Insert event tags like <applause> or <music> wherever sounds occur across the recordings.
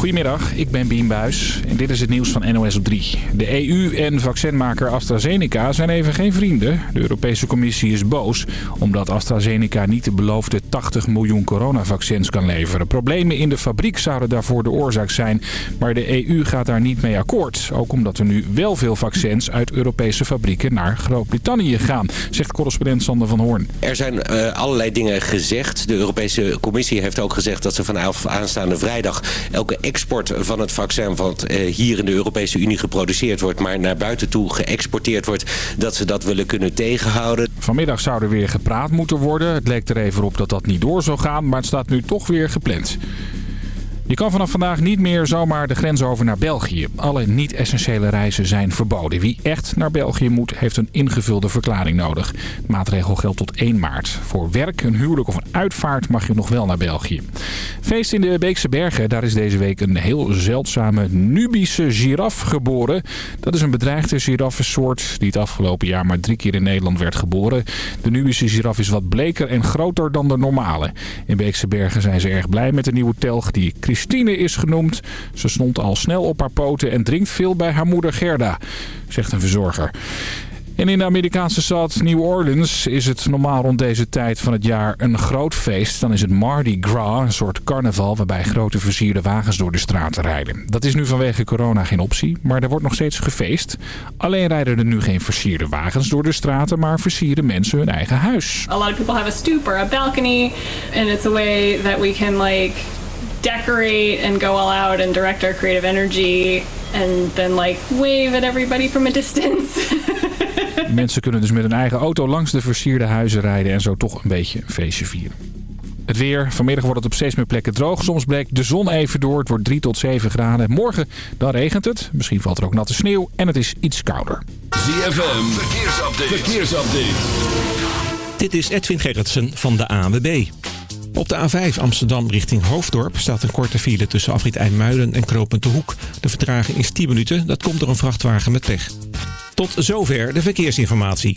Goedemiddag, ik ben Bien Buis en dit is het nieuws van NOS op 3. De EU en vaccinmaker AstraZeneca zijn even geen vrienden. De Europese Commissie is boos omdat AstraZeneca niet de beloofde 80 miljoen coronavaccins kan leveren. Problemen in de fabriek zouden daarvoor de oorzaak zijn, maar de EU gaat daar niet mee akkoord. Ook omdat er nu wel veel vaccins uit Europese fabrieken naar Groot-Brittannië gaan, zegt correspondent Sander van Hoorn. Er zijn uh, allerlei dingen gezegd. De Europese Commissie heeft ook gezegd dat ze vanaf aanstaande vrijdag elke export van het vaccin wat uh, hier in de Europese Unie geproduceerd wordt, maar naar buiten toe geëxporteerd wordt, dat ze dat willen kunnen tegenhouden. Vanmiddag zou er weer gepraat moeten worden. Het leek er even op dat dat niet door zou gaan, maar het staat nu toch weer gepland. Je kan vanaf vandaag niet meer zomaar de grens over naar België. Alle niet-essentiële reizen zijn verboden. Wie echt naar België moet, heeft een ingevulde verklaring nodig. De maatregel geldt tot 1 maart. Voor werk, een huwelijk of een uitvaart mag je nog wel naar België. Feest in de Beekse Bergen. Daar is deze week een heel zeldzame Nubische giraf geboren. Dat is een bedreigde giraffensoort die het afgelopen jaar maar drie keer in Nederland werd geboren. De Nubische giraf is wat bleker en groter dan de normale. In Beekse Bergen zijn ze erg blij met de nieuwe telg die Christine is genoemd. Ze stond al snel op haar poten en drinkt veel bij haar moeder Gerda, zegt een verzorger. En in de Amerikaanse stad New Orleans is het normaal rond deze tijd van het jaar een groot feest. Dan is het Mardi Gras, een soort carnaval waarbij grote versierde wagens door de straten rijden. Dat is nu vanwege corona geen optie, maar er wordt nog steeds gefeest. Alleen rijden er nu geen versierde wagens door de straten, maar versieren mensen hun eigen huis. A lot of people have a stoop or a balcony and it's a way that we can like decorate and go all out and direct our creative energy and then like wave at everybody from a distance. <laughs> Mensen kunnen dus met hun eigen auto langs de versierde huizen rijden en zo toch een beetje een feestje vieren. Het weer. Vanmiddag wordt het op steeds meer plekken droog. Soms breekt de zon even door. Het wordt 3 tot 7 graden. Morgen dan regent het. Misschien valt er ook natte sneeuw. En het is iets kouder. ZFM. Verkeersupdate. Verkeersupdate. Dit is Edwin Gerritsen van de ANWB. Op de A5 Amsterdam richting Hoofddorp staat een korte file tussen afrit IJmuiden en Knopend de Hoek. De vertraging is 10 minuten. Dat komt door een vrachtwagen met pech. Tot zover de verkeersinformatie.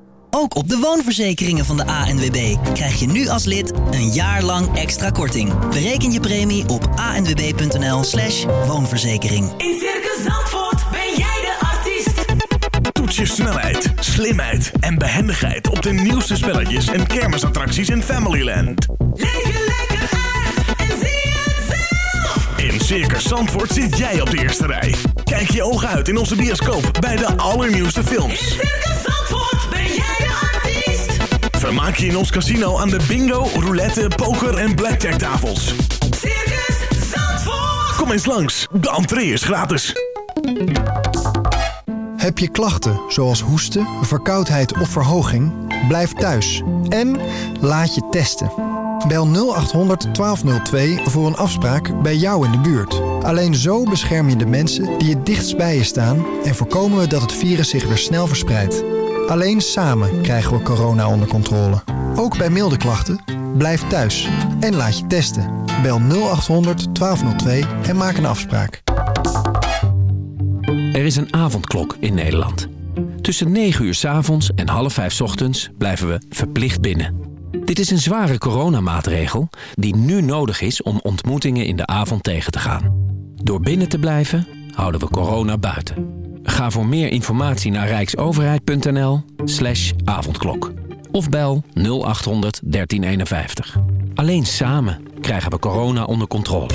Ook op de woonverzekeringen van de ANWB krijg je nu als lid een jaar lang extra korting. Bereken je premie op anwb.nl slash woonverzekering. In Circus Zandvoort ben jij de artiest. Toets je snelheid, slimheid en behendigheid op de nieuwste spelletjes en kermisattracties in Familyland. Leef je lekker uit en zie het zelf. In Circus Zandvoort zit jij op de eerste rij. Kijk je ogen uit in onze bioscoop bij de allernieuwste films. In Circus Zandvoort Vermaak je in ons casino aan de bingo, roulette, poker en blackjack tafels. Circus Zandvoort. Kom eens langs, de entree is gratis. Heb je klachten zoals hoesten, verkoudheid of verhoging? Blijf thuis en laat je testen. Bel 0800 1202 voor een afspraak bij jou in de buurt. Alleen zo bescherm je de mensen die het dichtst bij je staan... en voorkomen we dat het virus zich weer snel verspreidt. Alleen samen krijgen we corona onder controle. Ook bij milde klachten, blijf thuis en laat je testen. Bel 0800 1202 en maak een afspraak. Er is een avondklok in Nederland. Tussen 9 uur s avonds en half 5 s ochtends blijven we verplicht binnen. Dit is een zware coronamaatregel die nu nodig is om ontmoetingen in de avond tegen te gaan. Door binnen te blijven houden we corona buiten. Ga voor meer informatie naar rijksoverheid.nl slash avondklok. Of bel 0800 1351. Alleen samen krijgen we corona onder controle.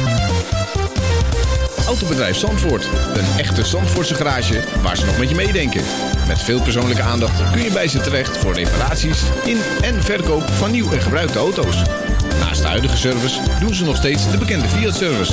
Autobedrijf Zandvoort. Een echte Zandvoortse garage waar ze nog met je meedenken. Met veel persoonlijke aandacht kun je bij ze terecht voor reparaties in en verkoop van nieuw en gebruikte auto's. Naast de huidige service doen ze nog steeds de bekende Fiat-service.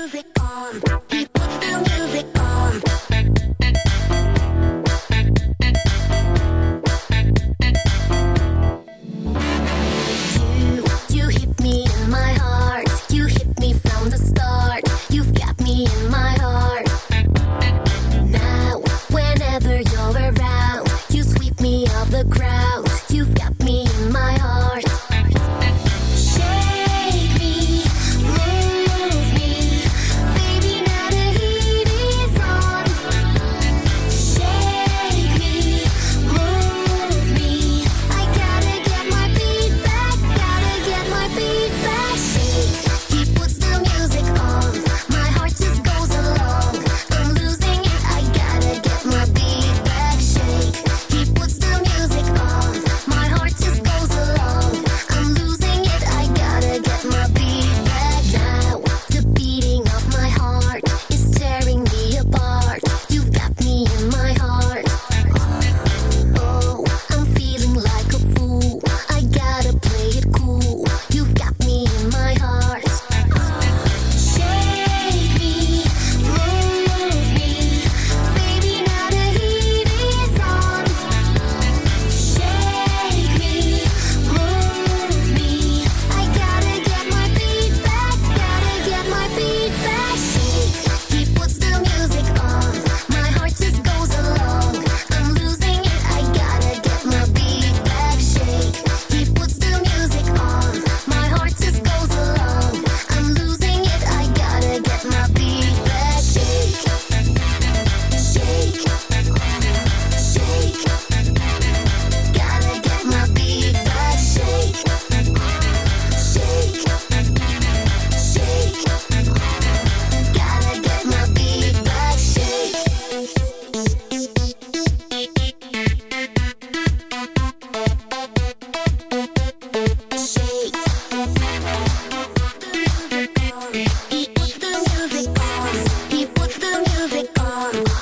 You, the music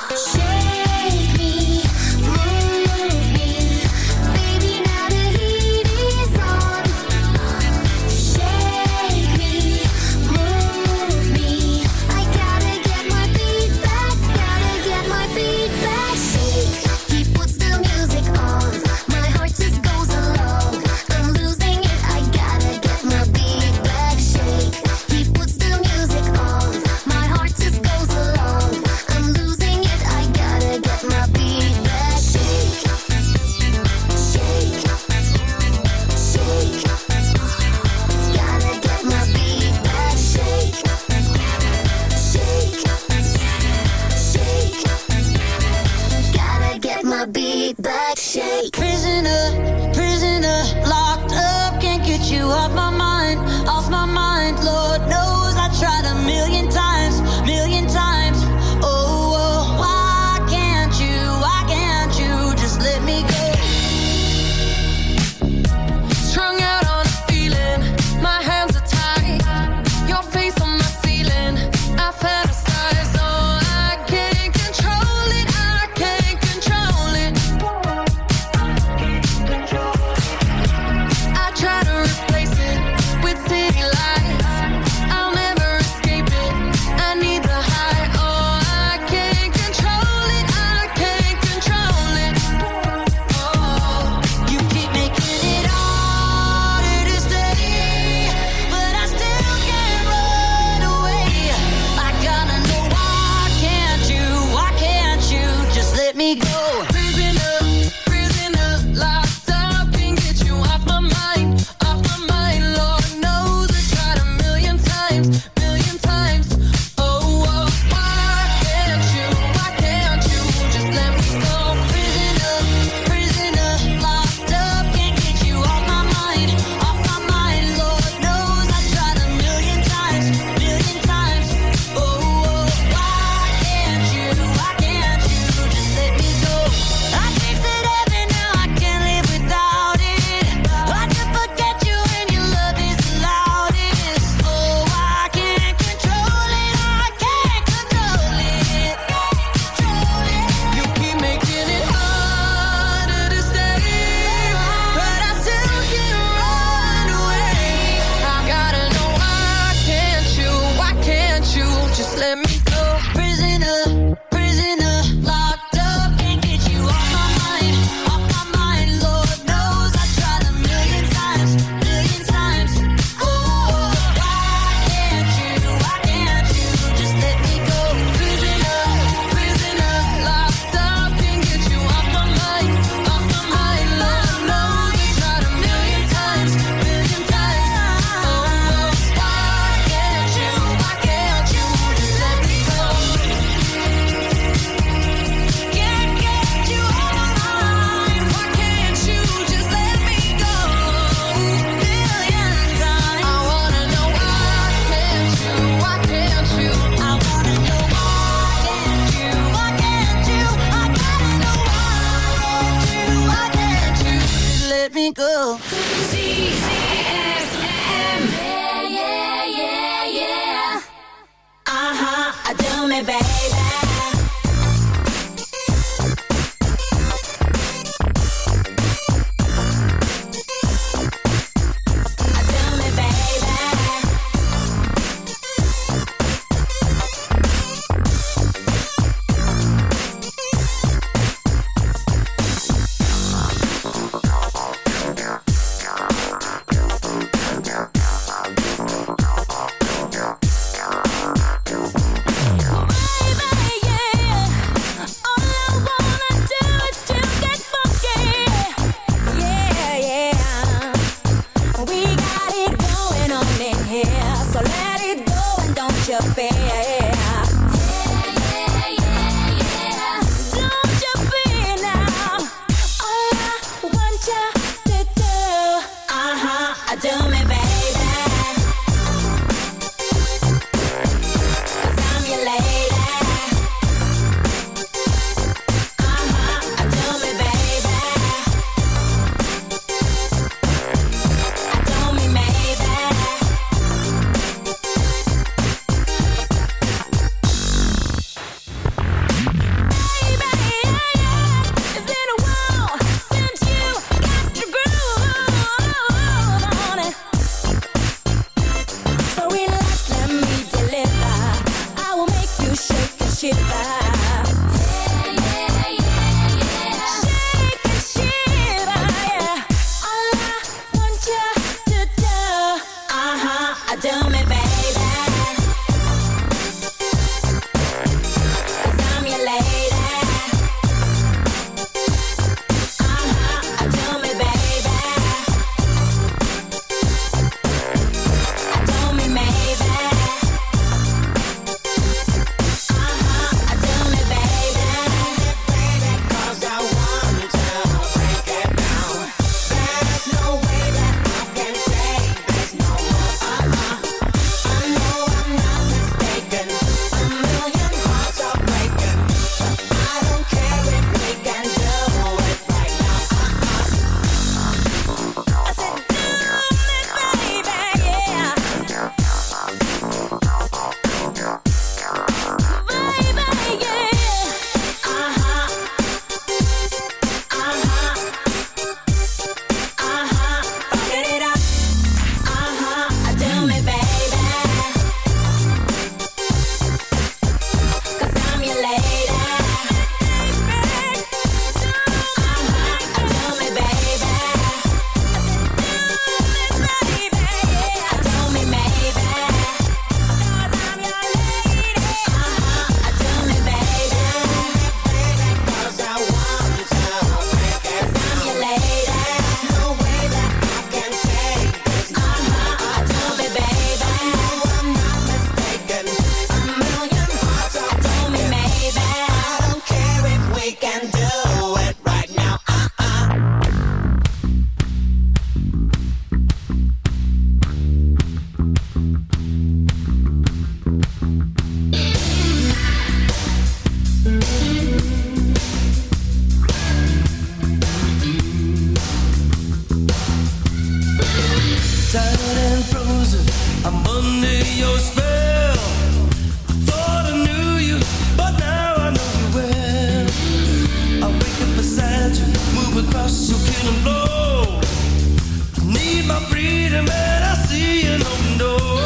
and I see an open door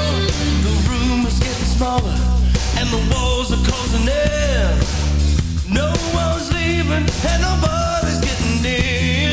The room is getting smaller and the walls are closing there No one's leaving and nobody's getting in.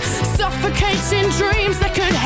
Suffocating dreams that could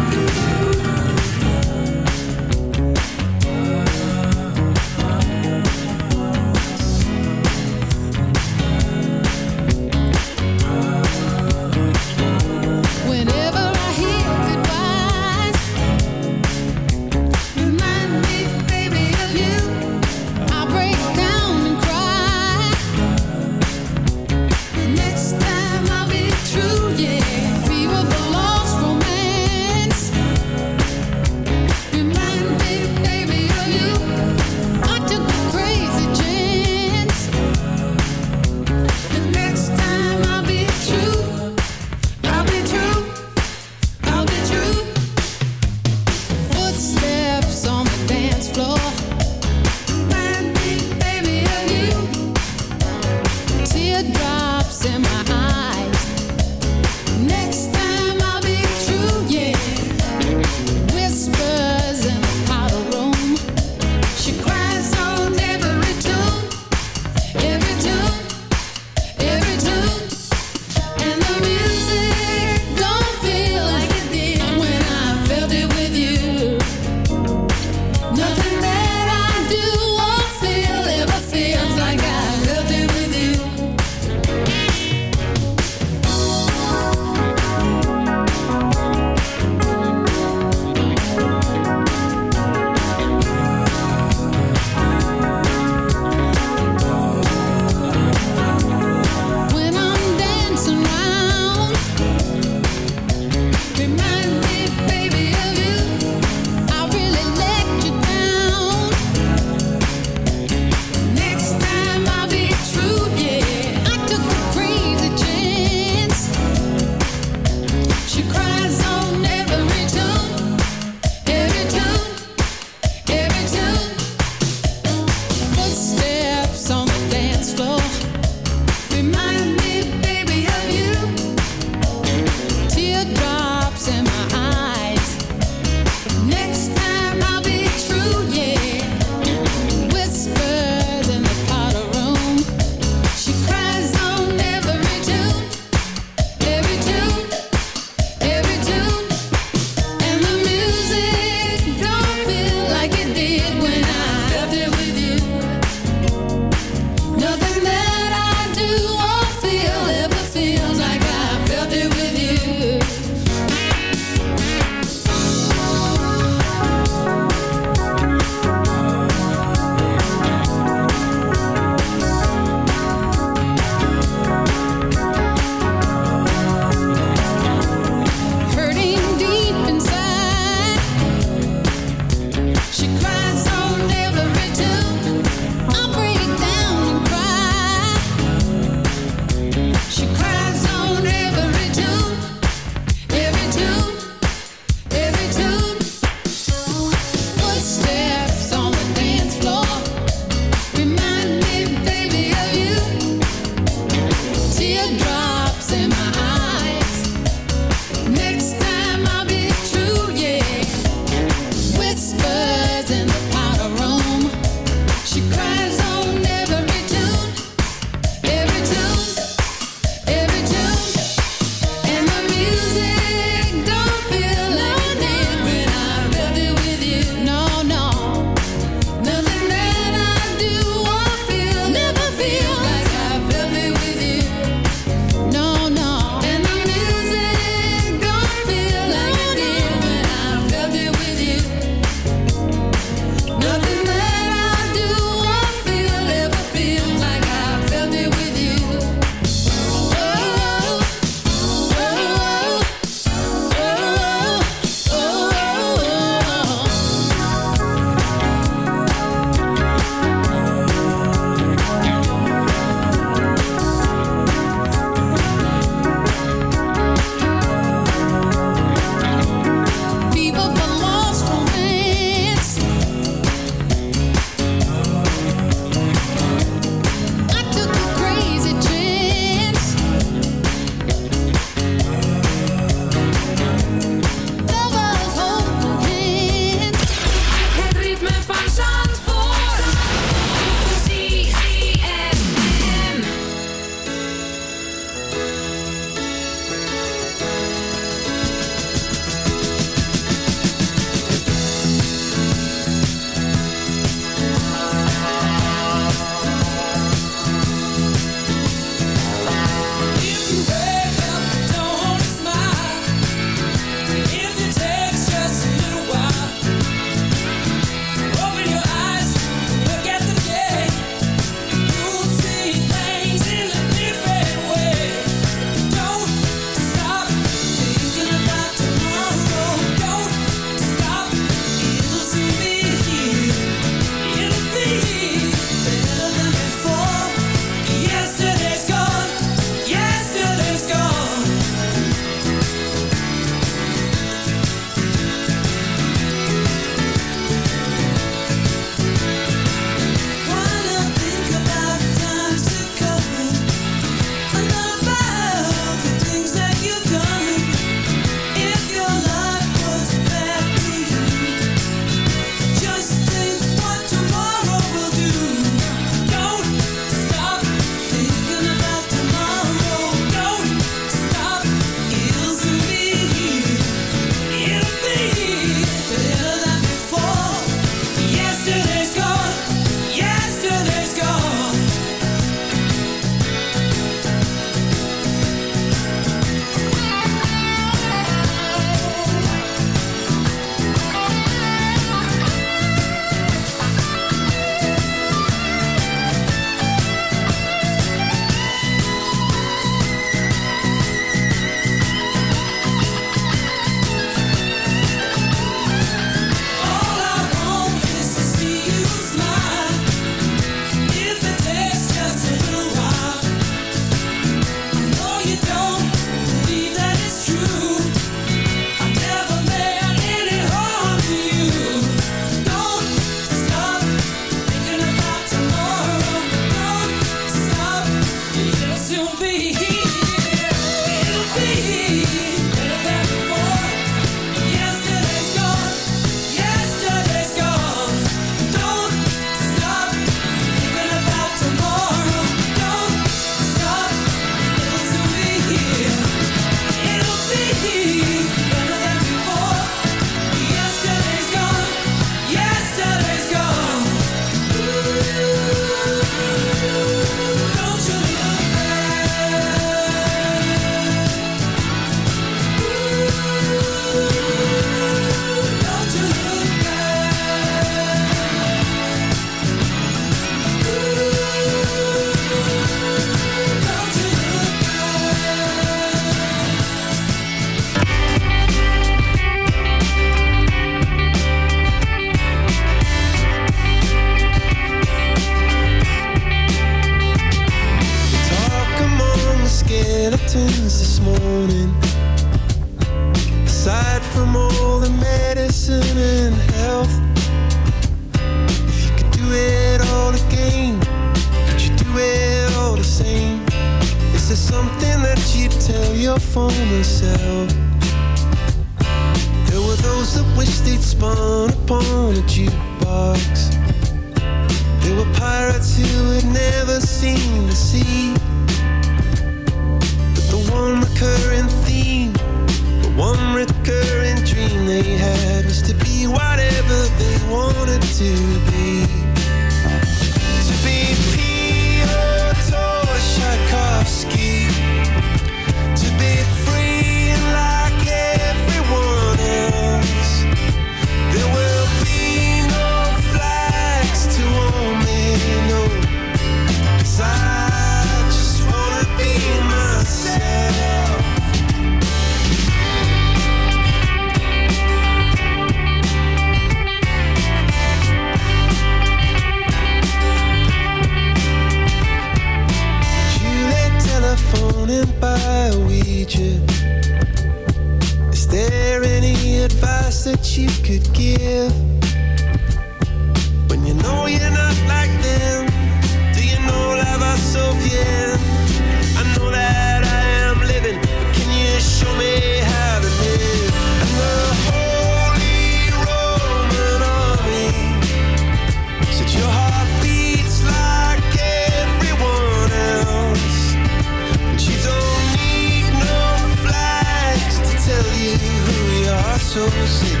so sick.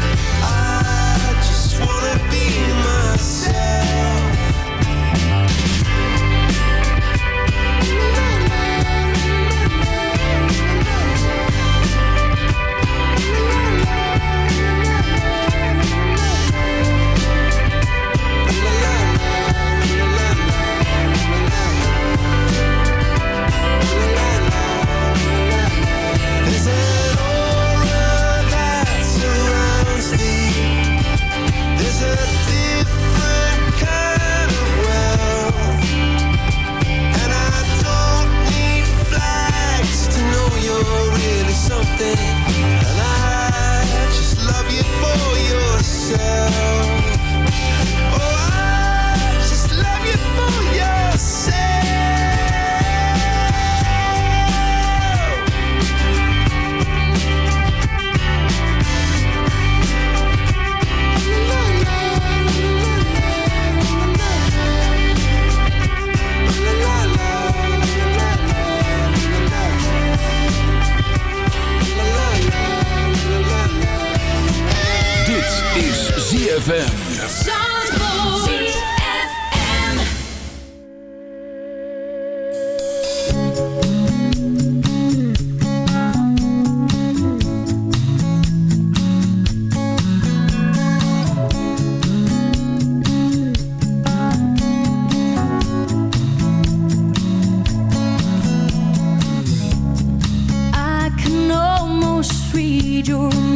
need your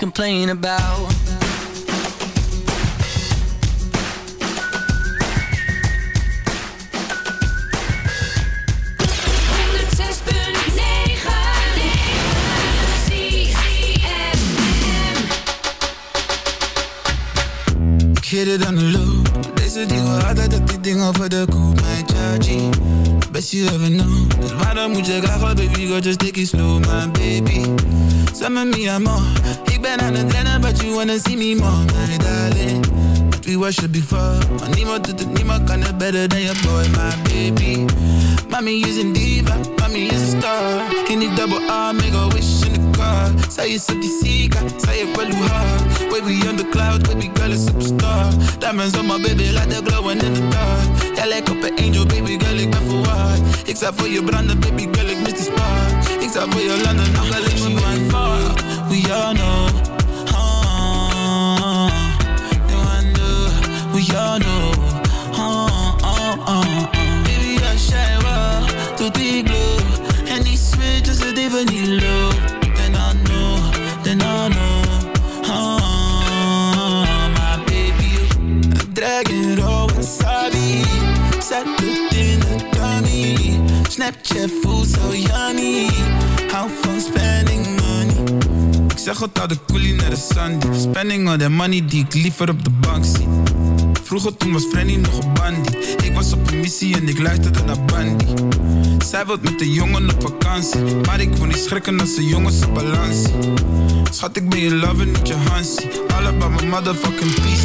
complain about. Hit het aan de loop. Deze wil altijd dat die ding over de koop. Mijn chargy, best you ever know. Dus waarom moet je graag wat baby, go just take it slow, my baby. Some of me, I'm more. Ik but you wanna see me more, my darling. But we worship before. Maar niemand doet het, niemand kan het better than your boy, my baby. Mommy is een diva, mommy is a star. In die double R, make a wish in the car. Zij is op die zieka, zij heeft wel hoe hard. Baby on the cloud, baby girl is superstar. Diamonds on my baby, like they're glowing in the dark. Jij lijkt op een angel, baby girl, ik ben verwaard. Ik zou voor je branden, baby girl, ik mis die spark. Ik wel ik me mijn fuck. We all know. Ah, you wonder, we all know. Ah, ah, ah, ah. Baby, I shine well, tot die glow. En die switch is het even niet low. Then I know, then I know. Ah, my baby. I'm dragging raw wasabi. Zet het in de tummy. Snapchat voelt zo yummy. Hou van spending money. Ik zeg het al, de coolie naar de sun. Spending all the money die ik liever op de bank zie. Vroeger toen was Frenny nog een bandy, Ik was op een missie en ik luisterde naar Bandy. Zij wilt met de jongen op vakantie. Maar ik wil niet schrikken als de jongens op balans. Schat, ik ben je lover, niet je Hansie. All about my motherfucking peace,